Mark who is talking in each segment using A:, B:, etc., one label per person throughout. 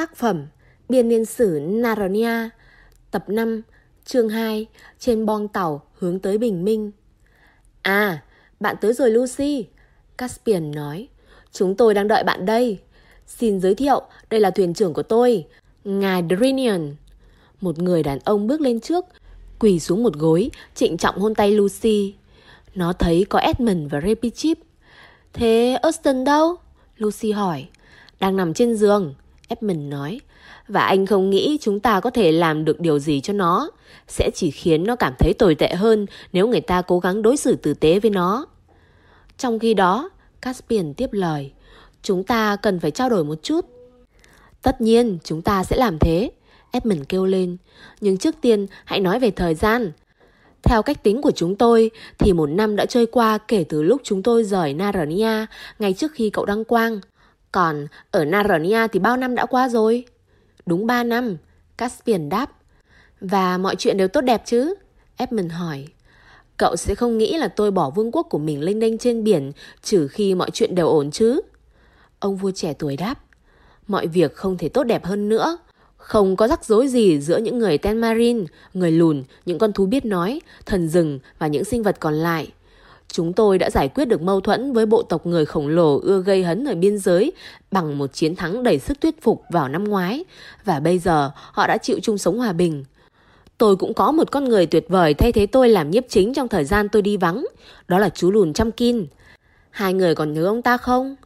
A: Tác phẩm Biên niên sử Narnia Tập 5 Chương 2 Trên bong tàu hướng tới bình minh. À, bạn tới rồi Lucy Caspian nói. Chúng tôi đang đợi bạn đây. Xin giới thiệu, đây là thuyền trưởng của tôi Ngài Drinian. Một người đàn ông bước lên trước Quỳ xuống một gối Trịnh trọng hôn tay Lucy. Nó thấy có Edmund và Repichip. Thế Austin đâu? Lucy hỏi. Đang nằm trên giường. Edmund nói, Và anh không nghĩ chúng ta có thể làm được điều gì cho nó. Sẽ chỉ khiến nó cảm thấy tồi tệ hơn Nếu người ta cố gắng đối xử tử tế với nó. Trong khi đó, Caspian tiếp lời, Chúng ta cần phải trao đổi một chút. Tất nhiên, chúng ta sẽ làm thế, Edmund kêu lên, Nhưng trước tiên hãy nói về thời gian. Theo cách tính của chúng tôi thì một năm đã trôi qua kể từ lúc chúng tôi rời Narnia, ngay trước khi cậu đăng quang. Còn ở Narnia thì bao năm đã qua rồi? Đúng 3 năm, Caspian đáp. Và mọi chuyện đều tốt đẹp chứ? Edmund hỏi. Cậu sẽ không nghĩ là tôi bỏ vương quốc của mình lênh đênh trên biển trừ khi mọi chuyện đều ổn chứ? Ông vua trẻ tuổi đáp. Mọi việc không thể tốt đẹp hơn nữa. Không có rắc rối gì giữa những người Ten Marine, người lùn, những con thú biết nói, thần rừng và những sinh vật còn lại. Chúng tôi đã giải quyết được mâu thuẫn với bộ tộc người khổng lồ ưa gây hấn ở biên giới bằng một chiến thắng đầy sức thuyết phục vào năm ngoái. Và bây giờ họ đã chịu chung sống hòa bình. Tôi cũng có một con người tuyệt vời thay thế tôi làm nhiếp chính trong thời gian tôi đi vắng. Đó là chú lùn Chamkin. Hai người còn nhớ ông ta không?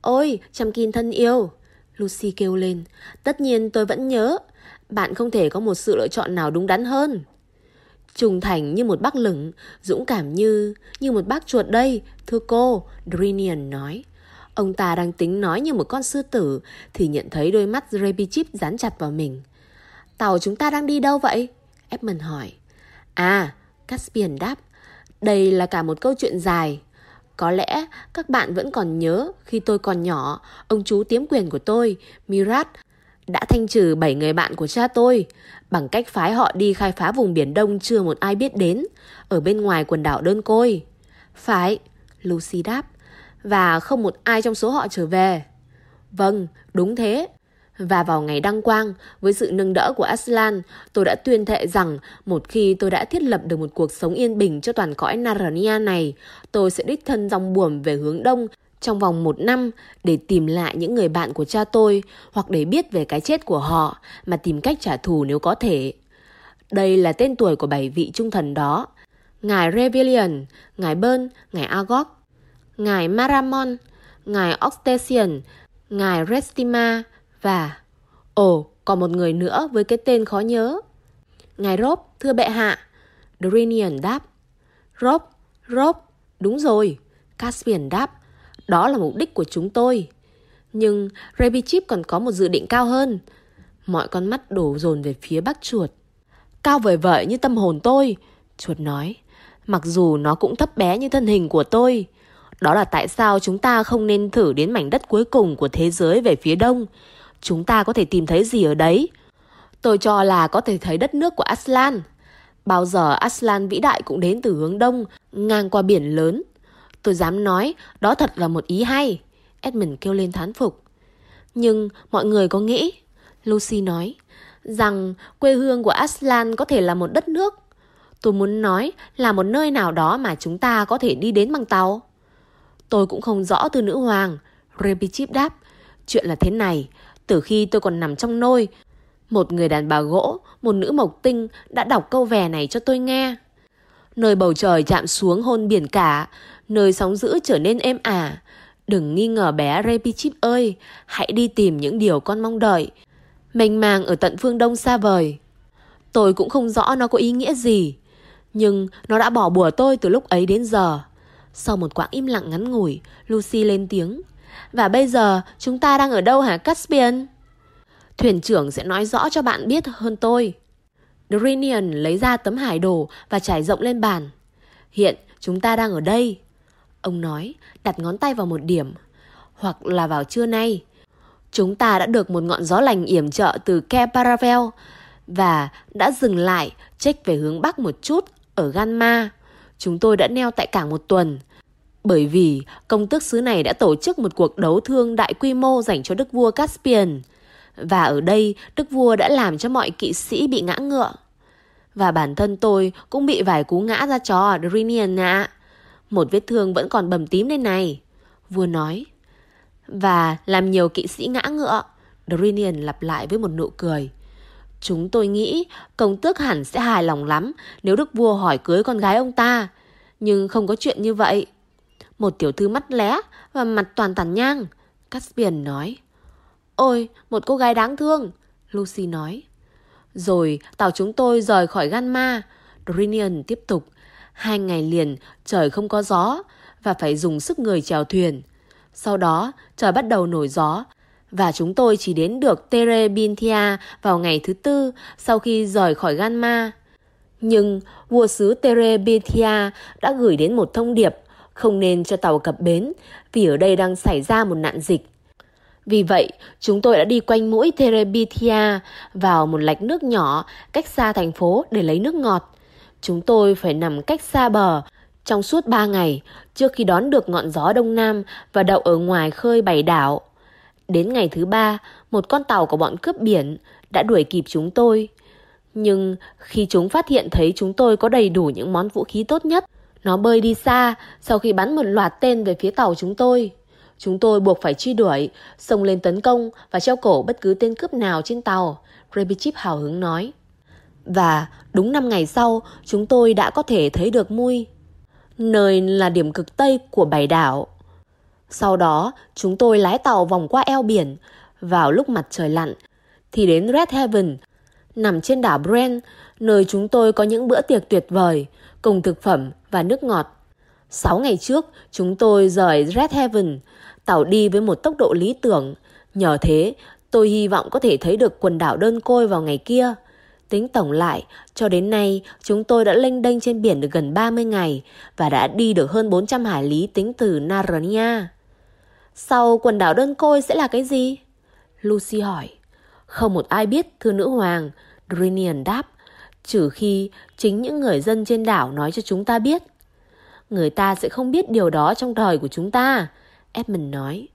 A: Ôi, Chamkin thân yêu. Lucy kêu lên. Tất nhiên tôi vẫn nhớ. Bạn không thể có một sự lựa chọn nào đúng đắn hơn. Trung thành như một bác lửng, dũng cảm như... như một bác chuột đây, thưa cô, Drinian nói. Ông ta đang tính nói như một con sư tử, thì nhận thấy đôi mắt Rebichip dán chặt vào mình. Tàu chúng ta đang đi đâu vậy? Edmund hỏi. À, Caspian đáp. Đây là cả một câu chuyện dài. Có lẽ các bạn vẫn còn nhớ khi tôi còn nhỏ, ông chú tiếm quyền của tôi, Mirat, đã thanh trừ 7 người bạn của cha tôi bằng cách phái họ đi khai phá vùng biển Đông chưa một ai biết đến, ở bên ngoài quần đảo đơn côi. Phải, Lucy đáp, và không một ai trong số họ trở về. Vâng, đúng thế. Và vào ngày đăng quang, với sự nâng đỡ của Aslan, tôi đã tuyên thệ rằng một khi tôi đã thiết lập được một cuộc sống yên bình cho toàn cõi Narnia này, tôi sẽ đích thân dòng buồm về hướng đông trong vòng một năm để tìm lại những người bạn của cha tôi hoặc để biết về cái chết của họ mà tìm cách trả thù nếu có thể. Đây là tên tuổi của bảy vị trung thần đó. Ngài revelion Ngài Bơn, Ngài Agog, Ngài Maramon, Ngài Octesian, Ngài Restima và... Ồ, còn một người nữa với cái tên khó nhớ. Ngài Rob, thưa bệ hạ. Drinian đáp. Rob, Rob, đúng rồi. Caspian đáp. Đó là mục đích của chúng tôi. Nhưng Rebichip còn có một dự định cao hơn. Mọi con mắt đổ dồn về phía bác chuột. Cao vời vợi như tâm hồn tôi. Chuột nói. Mặc dù nó cũng thấp bé như thân hình của tôi. Đó là tại sao chúng ta không nên thử đến mảnh đất cuối cùng của thế giới về phía đông. Chúng ta có thể tìm thấy gì ở đấy? Tôi cho là có thể thấy đất nước của Aslan. Bao giờ Aslan vĩ đại cũng đến từ hướng đông, ngang qua biển lớn. Tôi dám nói, đó thật là một ý hay. Edmund kêu lên thán phục. Nhưng mọi người có nghĩ, Lucy nói, rằng quê hương của Aslan có thể là một đất nước. Tôi muốn nói là một nơi nào đó mà chúng ta có thể đi đến bằng tàu. Tôi cũng không rõ từ nữ hoàng. Rebichip đáp. Chuyện là thế này. Từ khi tôi còn nằm trong nôi, một người đàn bà gỗ, một nữ mộc tinh đã đọc câu vè này cho tôi nghe. Nơi bầu trời chạm xuống hôn biển cả, nơi sóng dữ trở nên êm ả. Đừng nghi ngờ bé Repichip ơi, hãy đi tìm những điều con mong đợi. Mênh mang ở tận phương đông xa vời. Tôi cũng không rõ nó có ý nghĩa gì, nhưng nó đã bỏ bùa tôi từ lúc ấy đến giờ. Sau một quãng im lặng ngắn ngủi, Lucy lên tiếng. Và bây giờ chúng ta đang ở đâu hả Caspian? Thuyền trưởng sẽ nói rõ cho bạn biết hơn tôi. Drinian lấy ra tấm hải đồ và trải rộng lên bàn. Hiện chúng ta đang ở đây. Ông nói, đặt ngón tay vào một điểm. Hoặc là vào trưa nay. Chúng ta đã được một ngọn gió lành yểm trợ từ Ke Paravel và đã dừng lại check về hướng bắc một chút ở Ganma. Chúng tôi đã neo tại cảng một tuần bởi vì công tước xứ này đã tổ chức một cuộc đấu thương đại quy mô dành cho đức vua Caspian. Và ở đây đức vua đã làm cho mọi kỵ sĩ bị ngã ngựa. Và bản thân tôi cũng bị vài cú ngã ra chó Drinian ạ. Một vết thương vẫn còn bầm tím lên này. Vua nói. Và làm nhiều kỵ sĩ ngã ngựa. Drinian lặp lại với một nụ cười. Chúng tôi nghĩ công tước hẳn sẽ hài lòng lắm nếu đức vua hỏi cưới con gái ông ta. Nhưng không có chuyện như vậy. Một tiểu thư mắt lé và mặt toàn tàn nhang. Caspian nói. Ôi, một cô gái đáng thương. Lucy nói. Rồi tàu chúng tôi rời khỏi gan ma. Drinian tiếp tục. Hai ngày liền trời không có gió và phải dùng sức người chèo thuyền. Sau đó trời bắt đầu nổi gió và chúng tôi chỉ đến được Terebinthia vào ngày thứ tư sau khi rời khỏi Ganma. Nhưng vua sứ Terebinthia đã gửi đến một thông điệp không nên cho tàu cập bến vì ở đây đang xảy ra một nạn dịch. Vì vậy, chúng tôi đã đi quanh mũi Terebithia vào một lạch nước nhỏ cách xa thành phố để lấy nước ngọt. Chúng tôi phải nằm cách xa bờ trong suốt 3 ngày trước khi đón được ngọn gió đông nam và đậu ở ngoài khơi bảy đảo. Đến ngày thứ ba, một con tàu của bọn cướp biển đã đuổi kịp chúng tôi. Nhưng khi chúng phát hiện thấy chúng tôi có đầy đủ những món vũ khí tốt nhất, nó bơi đi xa sau khi bắn một loạt tên về phía tàu chúng tôi. Chúng tôi buộc phải truy đuổi, xông lên tấn công và treo cổ bất cứ tên cướp nào trên tàu, Rebichip hào hứng nói. Và đúng 5 ngày sau, chúng tôi đã có thể thấy được Mui, nơi là điểm cực tây của bảy đảo. Sau đó, chúng tôi lái tàu vòng qua eo biển, vào lúc mặt trời lặn, thì đến Red Heaven, nằm trên đảo Brent, nơi chúng tôi có những bữa tiệc tuyệt vời, cùng thực phẩm và nước ngọt. Sáu ngày trước, chúng tôi rời Red Heaven, tàu đi với một tốc độ lý tưởng. Nhờ thế, tôi hy vọng có thể thấy được quần đảo đơn côi vào ngày kia. Tính tổng lại, cho đến nay chúng tôi đã lênh đênh trên biển được gần 30 ngày và đã đi được hơn 400 hải lý tính từ Narnia. Sau quần đảo đơn côi sẽ là cái gì? Lucy hỏi. Không một ai biết, thưa nữ hoàng. Drinian đáp. Trừ khi chính những người dân trên đảo nói cho chúng ta biết. Người ta sẽ không biết điều đó trong đời của chúng ta. Edmund nói.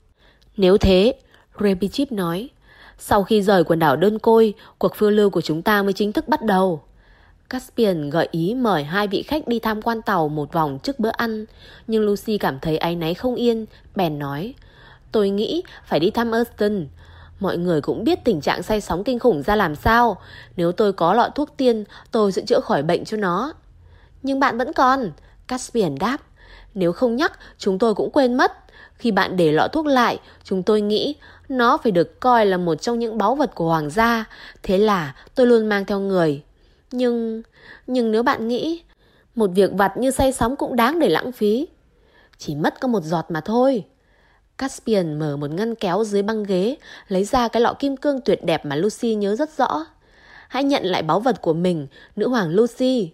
A: Nếu thế, Rebichip nói. Sau khi rời quần đảo đơn côi, cuộc phiêu lưu của chúng ta mới chính thức bắt đầu. Caspian gợi ý mời hai vị khách đi tham quan tàu một vòng trước bữa ăn, nhưng Lucy cảm thấy áy náy không yên, bèn nói. Tôi nghĩ phải đi thăm Euston. Mọi người cũng biết tình trạng say sóng kinh khủng ra làm sao. Nếu tôi có lọ thuốc tiên, tôi sẽ chữa khỏi bệnh cho nó. Nhưng bạn vẫn còn. Caspian đáp. Nếu không nhắc, chúng tôi cũng quên mất. Khi bạn để lọ thuốc lại, chúng tôi nghĩ nó phải được coi là một trong những báu vật của hoàng gia. Thế là tôi luôn mang theo người. Nhưng, nhưng nếu bạn nghĩ, một việc vặt như say sóng cũng đáng để lãng phí. Chỉ mất có một giọt mà thôi. Caspian mở một ngăn kéo dưới băng ghế, lấy ra cái lọ kim cương tuyệt đẹp mà Lucy nhớ rất rõ. Hãy nhận lại báu vật của mình, nữ hoàng Lucy.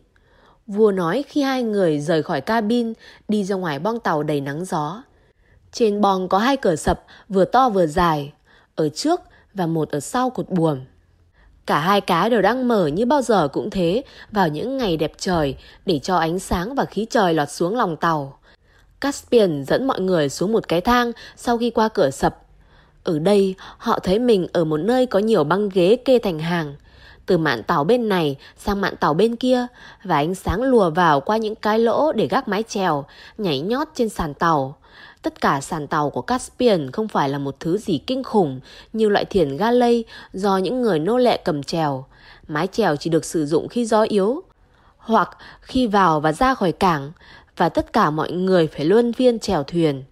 A: Vua nói khi hai người rời khỏi cabin, đi ra ngoài bong tàu đầy nắng gió. Trên bong có hai cửa sập, vừa to vừa dài, ở trước và một ở sau cột buồm. Cả hai cái đều đang mở như bao giờ cũng thế vào những ngày đẹp trời để cho ánh sáng và khí trời lọt xuống lòng tàu. Caspian dẫn mọi người xuống một cái thang sau khi qua cửa sập. Ở đây, họ thấy mình ở một nơi có nhiều băng ghế kê thành hàng. Từ mạn tàu bên này sang mạn tàu bên kia và ánh sáng lùa vào qua những cái lỗ để gác mái chèo, nhảy nhót trên sàn tàu. Tất cả sàn tàu của Caspian không phải là một thứ gì kinh khủng như loại thuyền ga do những người nô lệ cầm chèo. Mái chèo chỉ được sử dụng khi gió yếu hoặc khi vào và ra khỏi cảng và tất cả mọi người phải luân phiên chèo thuyền.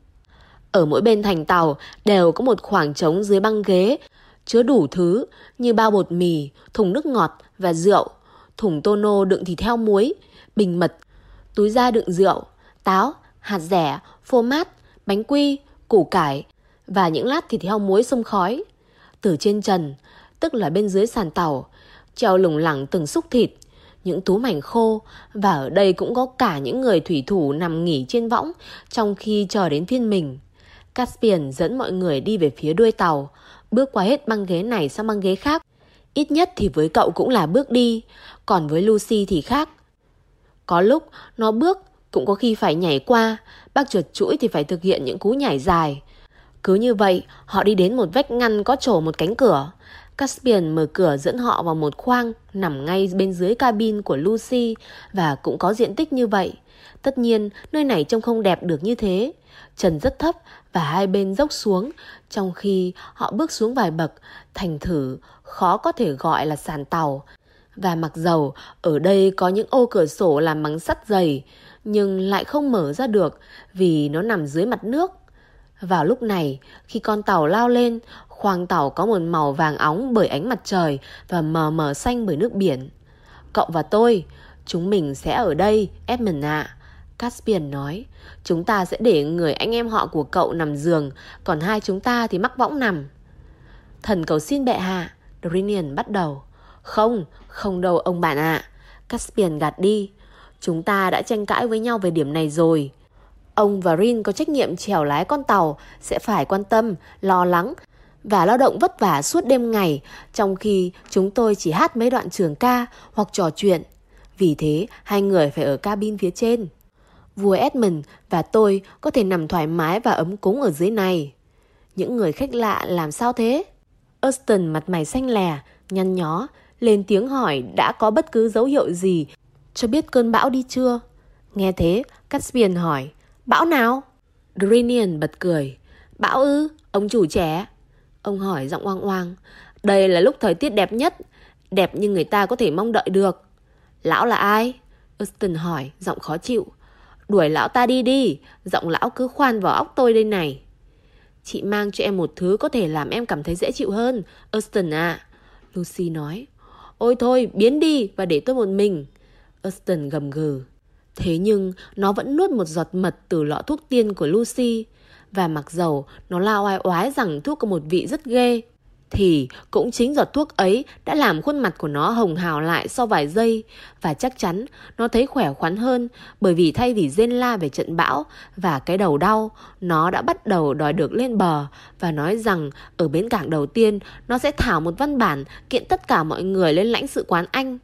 A: Ở mỗi bên thành tàu đều có một khoảng trống dưới băng ghế, chứa đủ thứ như bao bột mì, thùng nước ngọt và rượu, thùng tono đựng thịt heo muối, bình mật, túi da đựng rượu, táo, hạt rẻ, phô mát, bánh quy, củ cải và những lát thịt heo muối sông khói. Từ trên trần, tức là bên dưới sàn tàu, treo lủng lẳng từng xúc thịt, những tú mảnh khô và ở đây cũng có cả những người thủy thủ nằm nghỉ trên võng trong khi chờ đến phiên mình. Caspian dẫn mọi người đi về phía đuôi tàu, bước qua hết băng ghế này sang băng ghế khác. Ít nhất thì với cậu cũng là bước đi, còn với Lucy thì khác. Có lúc nó bước, cũng có khi phải nhảy qua, bác chuột chuỗi thì phải thực hiện những cú nhảy dài. Cứ như vậy, họ đi đến một vách ngăn có trổ một cánh cửa. Caspian mở cửa dẫn họ vào một khoang nằm ngay bên dưới cabin của Lucy và cũng có diện tích như vậy. Tất nhiên, nơi này trông không đẹp được như thế. Trần rất thấp và hai bên dốc xuống, trong khi họ bước xuống vài bậc, thành thử khó có thể gọi là sàn tàu. Và mặc dầu ở đây có những ô cửa sổ làm bằng sắt dày, nhưng lại không mở ra được vì nó nằm dưới mặt nước. Vào lúc này, khi con tàu lao lên, khoang tàu có một màu vàng óng bởi ánh mặt trời và mờ mờ xanh bởi nước biển. Cậu và tôi, chúng mình sẽ ở đây, Edmund ạ. À. Caspian nói, chúng ta sẽ để người anh em họ của cậu nằm giường, còn hai chúng ta thì mắc võng nằm. Thần cầu xin bệ hạ, Drinian bắt đầu. Không, không đâu ông bạn ạ. À. Caspian gạt đi. Chúng ta đã tranh cãi với nhau về điểm này rồi. Ông và Rin có trách nhiệm chèo lái con tàu, sẽ phải quan tâm, lo lắng và lao động vất vả suốt đêm ngày, trong khi chúng tôi chỉ hát mấy đoạn trường ca hoặc trò chuyện. Vì thế, hai người phải ở cabin phía trên. Vua Edmund và tôi có thể nằm thoải mái và ấm cúng ở dưới này. Những người khách lạ làm sao thế? Austin mặt mày xanh lè, nhăn nhó, lên tiếng hỏi đã có bất cứ dấu hiệu gì cho biết cơn bão đi chưa? Nghe thế, Caspian hỏi, bão nào? Drinian bật cười, bão ư, ông chủ trẻ. Ông hỏi giọng oang oang, đây là lúc thời tiết đẹp nhất, đẹp như người ta có thể mong đợi được. Lão là ai? Austin hỏi, giọng khó chịu. Đuổi lão ta đi đi, giọng lão cứ khoan vào óc tôi đây này. Chị mang cho em một thứ có thể làm em cảm thấy dễ chịu hơn, Austin à. Lucy nói. Ôi thôi, biến đi và để tôi một mình. Austin gầm gừ. Thế nhưng nó vẫn nuốt một giọt mật từ lọ thuốc tiên của Lucy. Và mặc dầu nó lao oai oái rằng thuốc có một vị rất ghê thì cũng chính giọt thuốc ấy đã làm khuôn mặt của nó hồng hào lại sau vài giây và chắc chắn nó thấy khỏe khoắn hơn bởi vì thay vì rên la về trận bão và cái đầu đau, nó đã bắt đầu đòi được lên bờ và nói rằng ở bến cảng đầu tiên nó sẽ thảo một văn bản kiện tất cả mọi người lên lãnh sự quán Anh.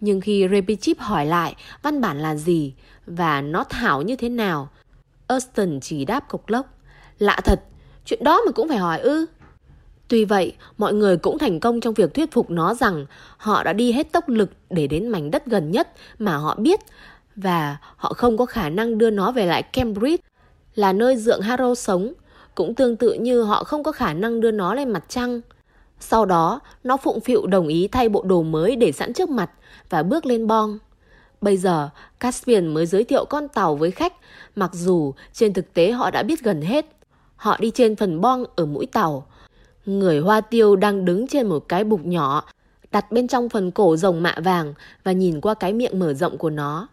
A: Nhưng khi Repichip hỏi lại văn bản là gì và nó thảo như thế nào, Austin chỉ đáp cục lốc. Lạ thật, chuyện đó mà cũng phải hỏi ư. Tuy vậy, mọi người cũng thành công trong việc thuyết phục nó rằng họ đã đi hết tốc lực để đến mảnh đất gần nhất mà họ biết và họ không có khả năng đưa nó về lại Cambridge là nơi dượng Harrow sống, cũng tương tự như họ không có khả năng đưa nó lên mặt trăng. Sau đó, nó phụng phịu đồng ý thay bộ đồ mới để sẵn trước mặt và bước lên bong. Bây giờ, Caspian mới giới thiệu con tàu với khách, mặc dù trên thực tế họ đã biết gần hết. Họ đi trên phần bong ở mũi tàu, Người hoa tiêu đang đứng trên một cái bục nhỏ, đặt bên trong phần cổ rồng mạ vàng và nhìn qua cái miệng mở rộng của nó.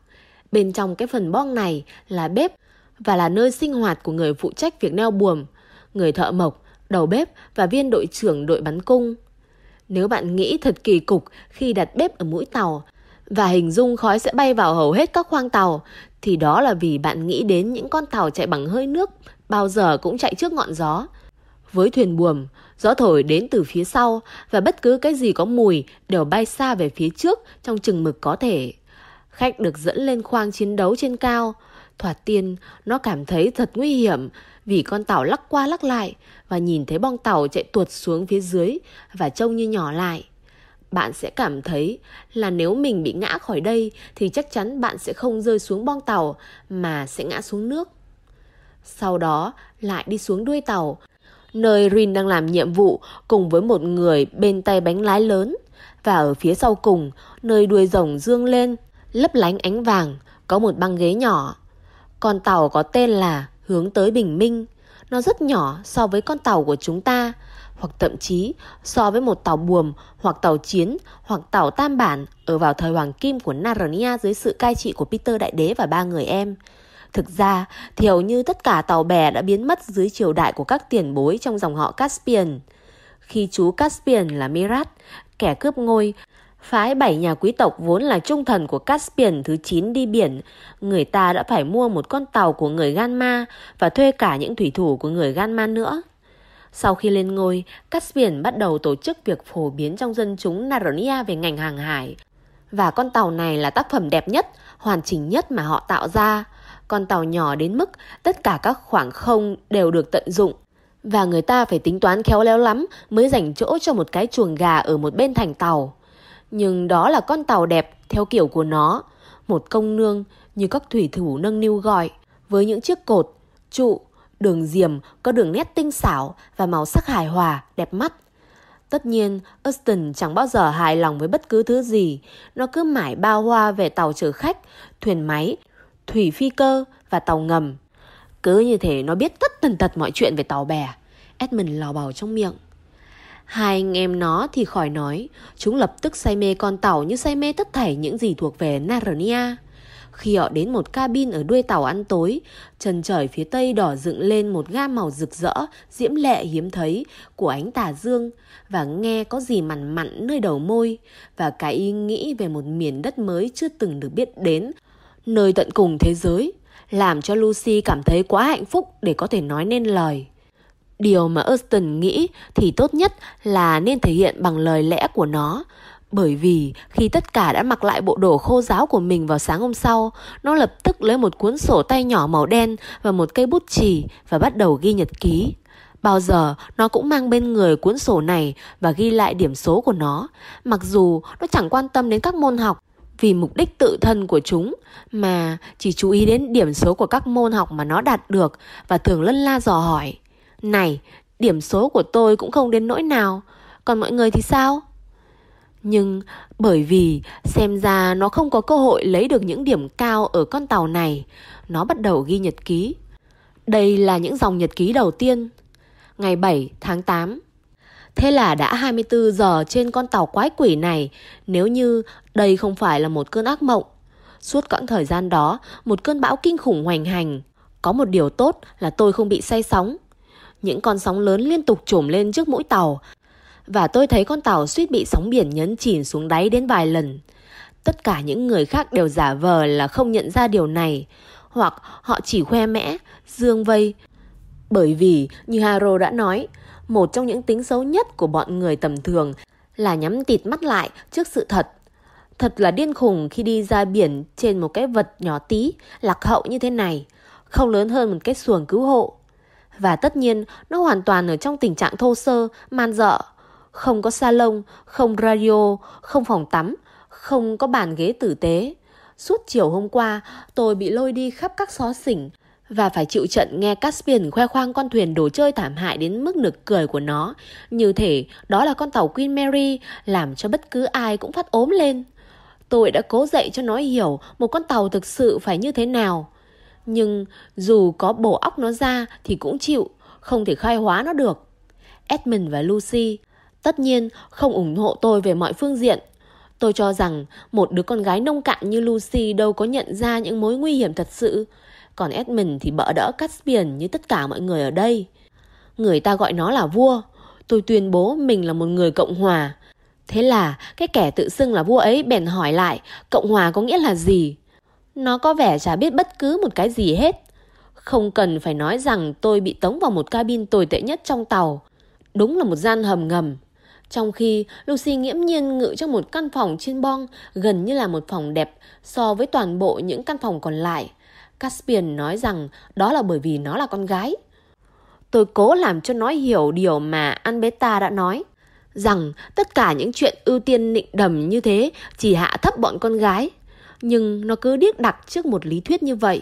A: Bên trong cái phần bong này là bếp và là nơi sinh hoạt của người phụ trách việc neo buồm, người thợ mộc, đầu bếp và viên đội trưởng đội bắn cung. Nếu bạn nghĩ thật kỳ cục khi đặt bếp ở mũi tàu và hình dung khói sẽ bay vào hầu hết các khoang tàu, thì đó là vì bạn nghĩ đến những con tàu chạy bằng hơi nước bao giờ cũng chạy trước ngọn gió. Với thuyền buồm, gió thổi đến từ phía sau và bất cứ cái gì có mùi đều bay xa về phía trước trong chừng mực có thể. Khách được dẫn lên khoang chiến đấu trên cao. Thoạt tiên, nó cảm thấy thật nguy hiểm vì con tàu lắc qua lắc lại và nhìn thấy bong tàu chạy tuột xuống phía dưới và trông như nhỏ lại. Bạn sẽ cảm thấy là nếu mình bị ngã khỏi đây thì chắc chắn bạn sẽ không rơi xuống bong tàu mà sẽ ngã xuống nước. Sau đó lại đi xuống đuôi tàu nơi Rin đang làm nhiệm vụ cùng với một người bên tay bánh lái lớn. Và ở phía sau cùng, nơi đuôi rồng dương lên, lấp lánh ánh vàng, có một băng ghế nhỏ. Con tàu có tên là Hướng tới Bình Minh. Nó rất nhỏ so với con tàu của chúng ta, hoặc thậm chí so với một tàu buồm, hoặc tàu chiến, hoặc tàu tam bản ở vào thời hoàng kim của Narnia dưới sự cai trị của Peter Đại Đế và ba người em. Thực ra thì hầu như tất cả tàu bè đã biến mất dưới triều đại của các tiền bối trong dòng họ Caspian. Khi chú Caspian là Mirat, kẻ cướp ngôi, phái bảy nhà quý tộc vốn là trung thần của Caspian thứ 9 đi biển, người ta đã phải mua một con tàu của người Ganma và thuê cả những thủy thủ của người Ganma nữa. Sau khi lên ngôi, Caspian bắt đầu tổ chức việc phổ biến trong dân chúng Narnia về ngành hàng hải. Và con tàu này là tác phẩm đẹp nhất, hoàn chỉnh nhất mà họ tạo ra con tàu nhỏ đến mức tất cả các khoảng không đều được tận dụng Và người ta phải tính toán khéo léo lắm mới dành chỗ cho một cái chuồng gà ở một bên thành tàu. Nhưng đó là con tàu đẹp theo kiểu của nó. Một công nương như các thủy thủ nâng niu gọi với những chiếc cột, trụ, đường diềm có đường nét tinh xảo và màu sắc hài hòa, đẹp mắt. Tất nhiên, Austin chẳng bao giờ hài lòng với bất cứ thứ gì. Nó cứ mãi bao hoa về tàu chở khách, thuyền máy, thủy phi cơ và tàu ngầm. Cứ như thế nó biết tất tần tật mọi chuyện về tàu bè. Edmund lò bào trong miệng. Hai anh em nó thì khỏi nói, chúng lập tức say mê con tàu như say mê tất thảy những gì thuộc về Narnia. Khi họ đến một cabin ở đuôi tàu ăn tối, trần trời phía tây đỏ dựng lên một gam màu rực rỡ, diễm lệ hiếm thấy của ánh tà dương và nghe có gì mặn mặn nơi đầu môi và cái ý nghĩ về một miền đất mới chưa từng được biết đến, nơi tận cùng thế giới, làm cho Lucy cảm thấy quá hạnh phúc để có thể nói nên lời. Điều mà Austin nghĩ thì tốt nhất là nên thể hiện bằng lời lẽ của nó, bởi vì khi tất cả đã mặc lại bộ đồ khô giáo của mình vào sáng hôm sau, nó lập tức lấy một cuốn sổ tay nhỏ màu đen và một cây bút chì và bắt đầu ghi nhật ký. Bao giờ nó cũng mang bên người cuốn sổ này và ghi lại điểm số của nó, mặc dù nó chẳng quan tâm đến các môn học vì mục đích tự thân của chúng mà chỉ chú ý đến điểm số của các môn học mà nó đạt được và thường lân la dò hỏi. Này, điểm số của tôi cũng không đến nỗi nào, còn mọi người thì sao? Nhưng bởi vì xem ra nó không có cơ hội lấy được những điểm cao ở con tàu này, nó bắt đầu ghi nhật ký. Đây là những dòng nhật ký đầu tiên. Ngày 7 tháng 8 Thế là đã 24 giờ trên con tàu quái quỷ này nếu như đây không phải là một cơn ác mộng. Suốt quãng thời gian đó, một cơn bão kinh khủng hoành hành. Có một điều tốt là tôi không bị say sóng. Những con sóng lớn liên tục trồm lên trước mũi tàu và tôi thấy con tàu suýt bị sóng biển nhấn chìm xuống đáy đến vài lần. Tất cả những người khác đều giả vờ là không nhận ra điều này, hoặc họ chỉ khoe mẽ, dương vây. Bởi vì, như Haro đã nói, một trong những tính xấu nhất của bọn người tầm thường là nhắm tịt mắt lại trước sự thật. Thật là điên khùng khi đi ra biển trên một cái vật nhỏ tí, lạc hậu như thế này, không lớn hơn một cái xuồng cứu hộ. Và tất nhiên, nó hoàn toàn ở trong tình trạng thô sơ, man dợ. Không có salon, không radio, không phòng tắm, không có bàn ghế tử tế. Suốt chiều hôm qua, tôi bị lôi đi khắp các xó xỉnh và phải chịu trận nghe Caspian khoe khoang con thuyền đồ chơi thảm hại đến mức nực cười của nó. Như thể đó là con tàu Queen Mary làm cho bất cứ ai cũng phát ốm lên. Tôi đã cố dạy cho nó hiểu một con tàu thực sự phải như thế nào. Nhưng dù có bổ óc nó ra thì cũng chịu, không thể khai hóa nó được. Edmund và Lucy tất nhiên không ủng hộ tôi về mọi phương diện. Tôi cho rằng một đứa con gái nông cạn như Lucy đâu có nhận ra những mối nguy hiểm thật sự. Còn Edmund thì bỡ đỡ Caspian như tất cả mọi người ở đây. Người ta gọi nó là vua. Tôi tuyên bố mình là một người Cộng Hòa. Thế là cái kẻ tự xưng là vua ấy bèn hỏi lại Cộng Hòa có nghĩa là gì? Nó có vẻ chả biết bất cứ một cái gì hết. Không cần phải nói rằng tôi bị tống vào một cabin tồi tệ nhất trong tàu. Đúng là một gian hầm ngầm. Trong khi Lucy nghiễm nhiên ngự trong một căn phòng trên bong, gần như là một phòng đẹp so với toàn bộ những căn phòng còn lại. Caspian nói rằng đó là bởi vì nó là con gái. Tôi cố làm cho nó hiểu điều mà Anbeta đã nói. Rằng tất cả những chuyện ưu tiên nịnh đầm như thế chỉ hạ thấp bọn con gái. Nhưng nó cứ điếc đặc trước một lý thuyết như vậy.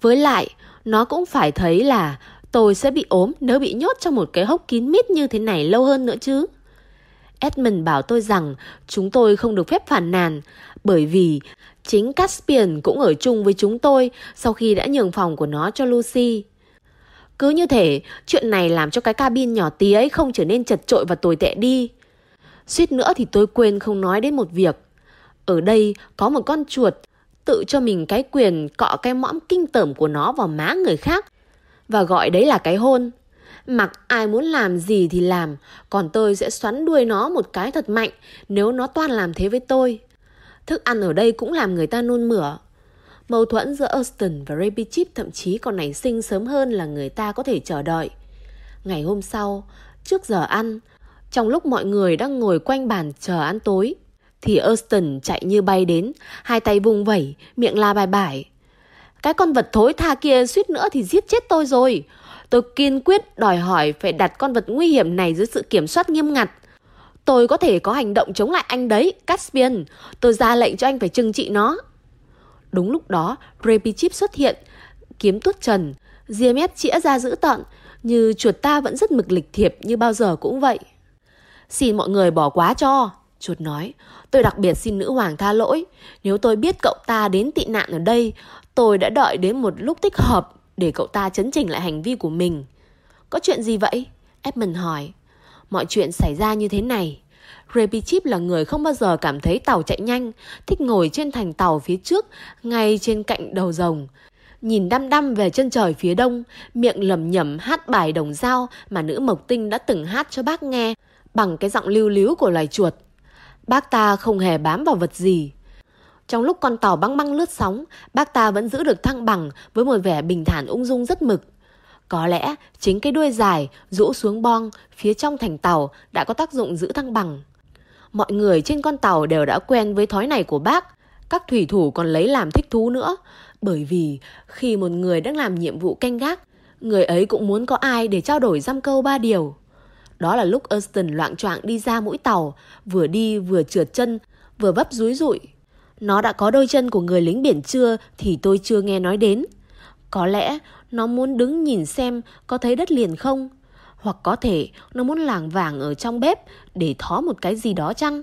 A: Với lại, nó cũng phải thấy là tôi sẽ bị ốm nếu bị nhốt trong một cái hốc kín mít như thế này lâu hơn nữa chứ. Edmund bảo tôi rằng chúng tôi không được phép phản nàn bởi vì chính Caspian cũng ở chung với chúng tôi sau khi đã nhường phòng của nó cho Lucy. Cứ như thể chuyện này làm cho cái cabin nhỏ tí ấy không trở nên chật trội và tồi tệ đi. Suýt nữa thì tôi quên không nói đến một việc. Ở đây có một con chuột tự cho mình cái quyền cọ cái mõm kinh tởm của nó vào má người khác và gọi đấy là cái hôn. Mặc ai muốn làm gì thì làm, còn tôi sẽ xoắn đuôi nó một cái thật mạnh nếu nó toàn làm thế với tôi. Thức ăn ở đây cũng làm người ta nôn mửa. Mâu thuẫn giữa Austin và Raby Chip thậm chí còn nảy sinh sớm hơn là người ta có thể chờ đợi. Ngày hôm sau, trước giờ ăn, trong lúc mọi người đang ngồi quanh bàn chờ ăn tối, thì Austin chạy như bay đến, hai tay vung vẩy, miệng la bài bài. Cái con vật thối tha kia suýt nữa thì giết chết tôi rồi. Tôi kiên quyết đòi hỏi phải đặt con vật nguy hiểm này dưới sự kiểm soát nghiêm ngặt. Tôi có thể có hành động chống lại anh đấy, Caspian. Tôi ra lệnh cho anh phải trừng trị nó. Đúng lúc đó, Repichip xuất hiện, kiếm tuốt trần, ria chĩa ra dữ tợn, như chuột ta vẫn rất mực lịch thiệp như bao giờ cũng vậy. Xin mọi người bỏ quá cho, chuột nói. Tôi đặc biệt xin nữ hoàng tha lỗi. Nếu tôi biết cậu ta đến tị nạn ở đây, tôi đã đợi đến một lúc thích hợp để cậu ta chấn chỉnh lại hành vi của mình. Có chuyện gì vậy? Edmund hỏi. Mọi chuyện xảy ra như thế này. ray Chip là người không bao giờ cảm thấy tàu chạy nhanh, thích ngồi trên thành tàu phía trước, ngay trên cạnh đầu rồng. Nhìn đăm đăm về chân trời phía đông, miệng lầm nhầm hát bài đồng dao mà nữ Mộc Tinh đã từng hát cho bác nghe, bằng cái giọng lưu líu của loài chuột. Bác ta không hề bám vào vật gì. Trong lúc con tàu băng băng lướt sóng, bác ta vẫn giữ được thăng bằng với một vẻ bình thản ung dung rất mực. Có lẽ chính cái đuôi dài rũ xuống bong phía trong thành tàu đã có tác dụng giữ thăng bằng. Mọi người trên con tàu đều đã quen với thói này của bác. Các thủy thủ còn lấy làm thích thú nữa. Bởi vì khi một người đang làm nhiệm vụ canh gác, người ấy cũng muốn có ai để trao đổi giam câu ba điều. Đó là lúc Austin loạn choạng đi ra mũi tàu, vừa đi vừa trượt chân, vừa vấp rúi rụi. Nó đã có đôi chân của người lính biển chưa thì tôi chưa nghe nói đến. Có lẽ nó muốn đứng nhìn xem có thấy đất liền không? Hoặc có thể nó muốn làng vàng ở trong bếp để thó một cái gì đó chăng?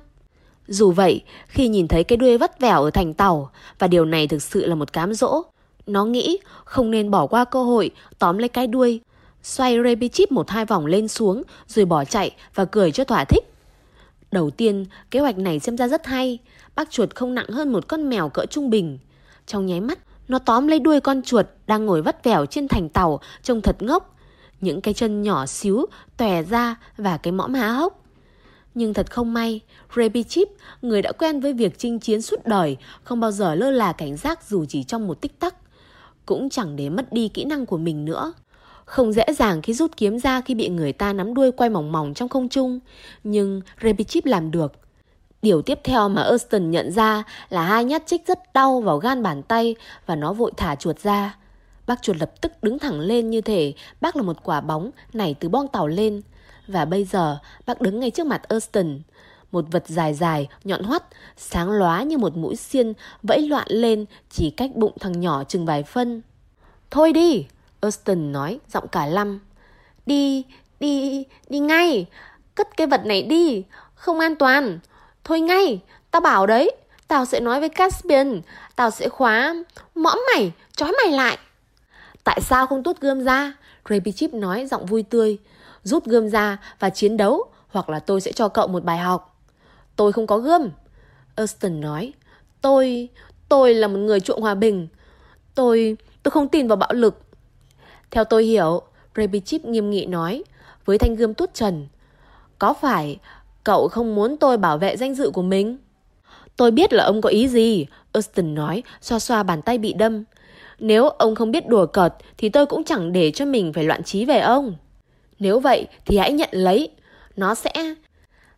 A: Dù vậy, khi nhìn thấy cái đuôi vắt vẻo ở thành tàu, và điều này thực sự là một cám dỗ, nó nghĩ không nên bỏ qua cơ hội tóm lấy cái đuôi, xoay Raby Chip một hai vòng lên xuống rồi bỏ chạy và cười cho thỏa thích. Đầu tiên, kế hoạch này xem ra rất hay, bác chuột không nặng hơn một con mèo cỡ trung bình. Trong nháy mắt, nó tóm lấy đuôi con chuột đang ngồi vắt vẻo trên thành tàu trông thật ngốc. Những cái chân nhỏ xíu tòe ra và cái mõm há hốc. Nhưng thật không may, Raby Chip, người đã quen với việc chinh chiến suốt đời, không bao giờ lơ là cảnh giác dù chỉ trong một tích tắc. Cũng chẳng để mất đi kỹ năng của mình nữa. Không dễ dàng khi rút kiếm ra khi bị người ta nắm đuôi quay mỏng mỏng trong không trung. Nhưng Rebichip làm được. Điều tiếp theo mà Austin nhận ra là hai nhát chích rất đau vào gan bàn tay và nó vội thả chuột ra. Bác chuột lập tức đứng thẳng lên như thể bác là một quả bóng nảy từ bong tàu lên. Và bây giờ bác đứng ngay trước mặt Austin. Một vật dài dài, nhọn hoắt, sáng lóa như một mũi xiên vẫy loạn lên chỉ cách bụng thằng nhỏ chừng vài phân. Thôi đi, Austin nói giọng cả lăm. Đi, đi, đi ngay, cất cái vật này đi, không an toàn. Thôi ngay, tao bảo đấy, tao sẽ nói với Caspian, tao sẽ khóa, mõm mày, trói mày lại. Tại sao không tốt gươm ra? Raby Chip nói giọng vui tươi. Rút gươm ra và chiến đấu, hoặc là tôi sẽ cho cậu một bài học. Tôi không có gươm. Austin nói. Tôi, tôi là một người chuộng hòa bình. Tôi, tôi không tin vào bạo lực. Theo tôi hiểu, Rebichip nghiêm nghị nói, với thanh gươm tuốt trần. Có phải cậu không muốn tôi bảo vệ danh dự của mình? Tôi biết là ông có ý gì, Austin nói, xoa xoa bàn tay bị đâm. Nếu ông không biết đùa cợt thì tôi cũng chẳng để cho mình phải loạn trí về ông. Nếu vậy thì hãy nhận lấy. Nó sẽ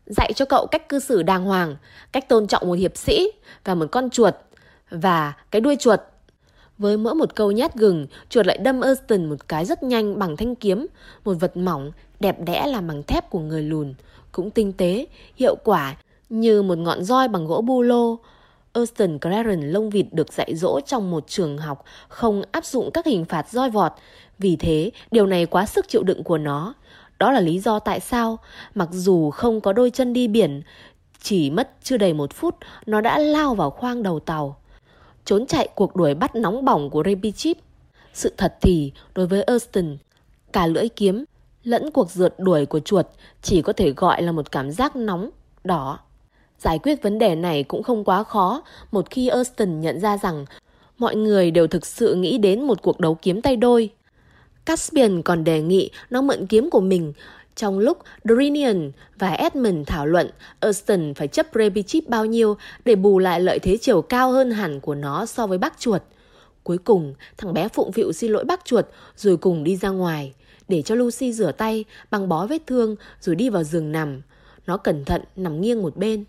A: dạy cho cậu cách cư xử đàng hoàng, cách tôn trọng một hiệp sĩ và một con chuột và cái đuôi chuột. Với mỗi một câu nhát gừng, chuột lại đâm Austin một cái rất nhanh bằng thanh kiếm, một vật mỏng, đẹp đẽ làm bằng thép của người lùn, cũng tinh tế, hiệu quả như một ngọn roi bằng gỗ bu lô. Austin Claren lông vịt được dạy dỗ trong một trường học không áp dụng các hình phạt roi vọt. Vì thế, điều này quá sức chịu đựng của nó. Đó là lý do tại sao, mặc dù không có đôi chân đi biển, chỉ mất chưa đầy một phút, nó đã lao vào khoang đầu tàu. Trốn chạy cuộc đuổi bắt nóng bỏng của Raby Sự thật thì, đối với Austin, cả lưỡi kiếm lẫn cuộc rượt đuổi của chuột chỉ có thể gọi là một cảm giác nóng, đỏ. Giải quyết vấn đề này cũng không quá khó một khi Austin nhận ra rằng mọi người đều thực sự nghĩ đến một cuộc đấu kiếm tay đôi. Caspian còn đề nghị nó mượn kiếm của mình trong lúc Drinian và Edmund thảo luận Austin phải chấp Rebichip bao nhiêu để bù lại lợi thế chiều cao hơn hẳn của nó so với bác chuột. Cuối cùng, thằng bé phụng phịu xin lỗi bác chuột rồi cùng đi ra ngoài, để cho Lucy rửa tay, băng bó vết thương rồi đi vào giường nằm. Nó cẩn thận nằm nghiêng một bên.